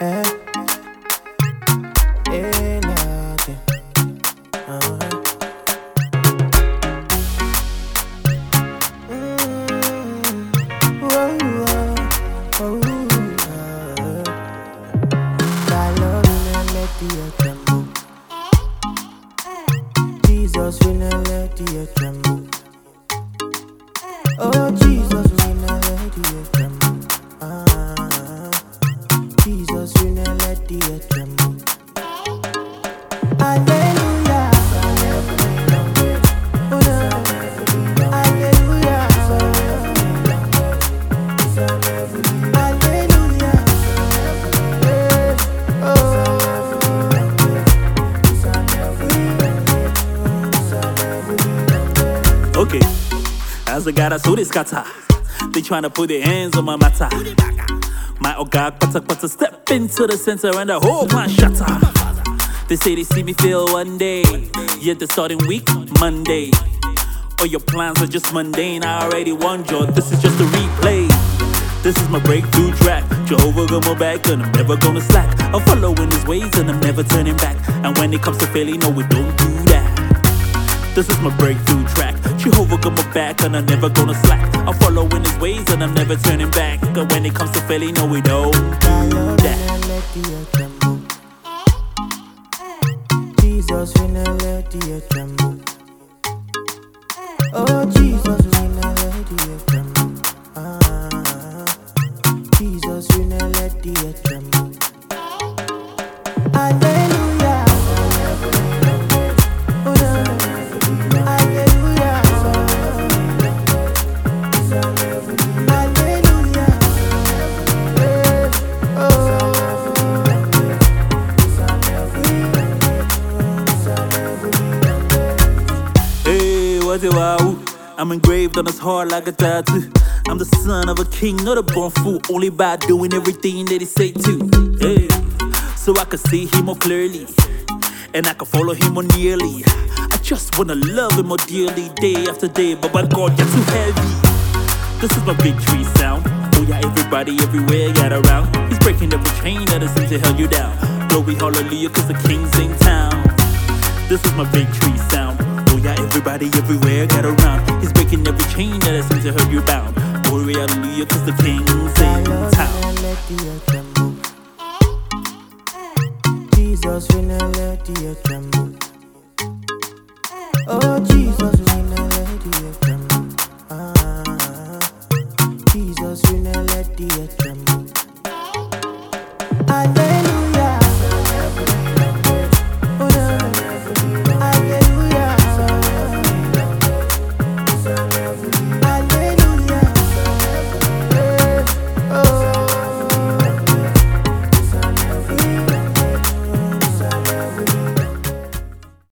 Eh. Eh, tremble. Jesus, we not let the tremble. Okay, as a guy that's who they scatter. They tryna put their hands on my matter. My old oga pata pata step into the center and the whole plan shatter. They say they see me fail one day, yet the starting week Monday. All your plans are just mundane. I already won, Joe. This is just a replay. This is my breakthrough track. Jehovah got my back, and I'm never gonna slack. I'm following his ways, and I'm never turning back. And when it comes to failing, no, we don't do that. This is my breakthrough track. Jehovah got my back and I'm never gonna slack. I'm following his ways and I'm never turning back. And when it comes to failing, no, we do that. Jesus, we not let the tremble. Oh, Jesus, we not I'm engraved on his heart like a tattoo. I'm the son of a king, not a born fool, only by doing everything that he say to. Hey, so I can see him more clearly, and I can follow him more nearly. I just wanna love him more dearly, day after day, but my God, you're too heavy. This is my victory sound. Oh yeah, everybody everywhere gather around. He's breaking every chain that seems to hold you down. Glory, hallelujah, cause the king's in town. This is my victory sound body everywhere, got around. He's breaking every chain that has seemed to hold you bound. Glory, hallelujah, cause the king's in town. Jesus, we now let the earth tremble. Oh, Jesus, we never let the earth tremble. Ah, Jesus, we never let the earth tremble. Alleluia.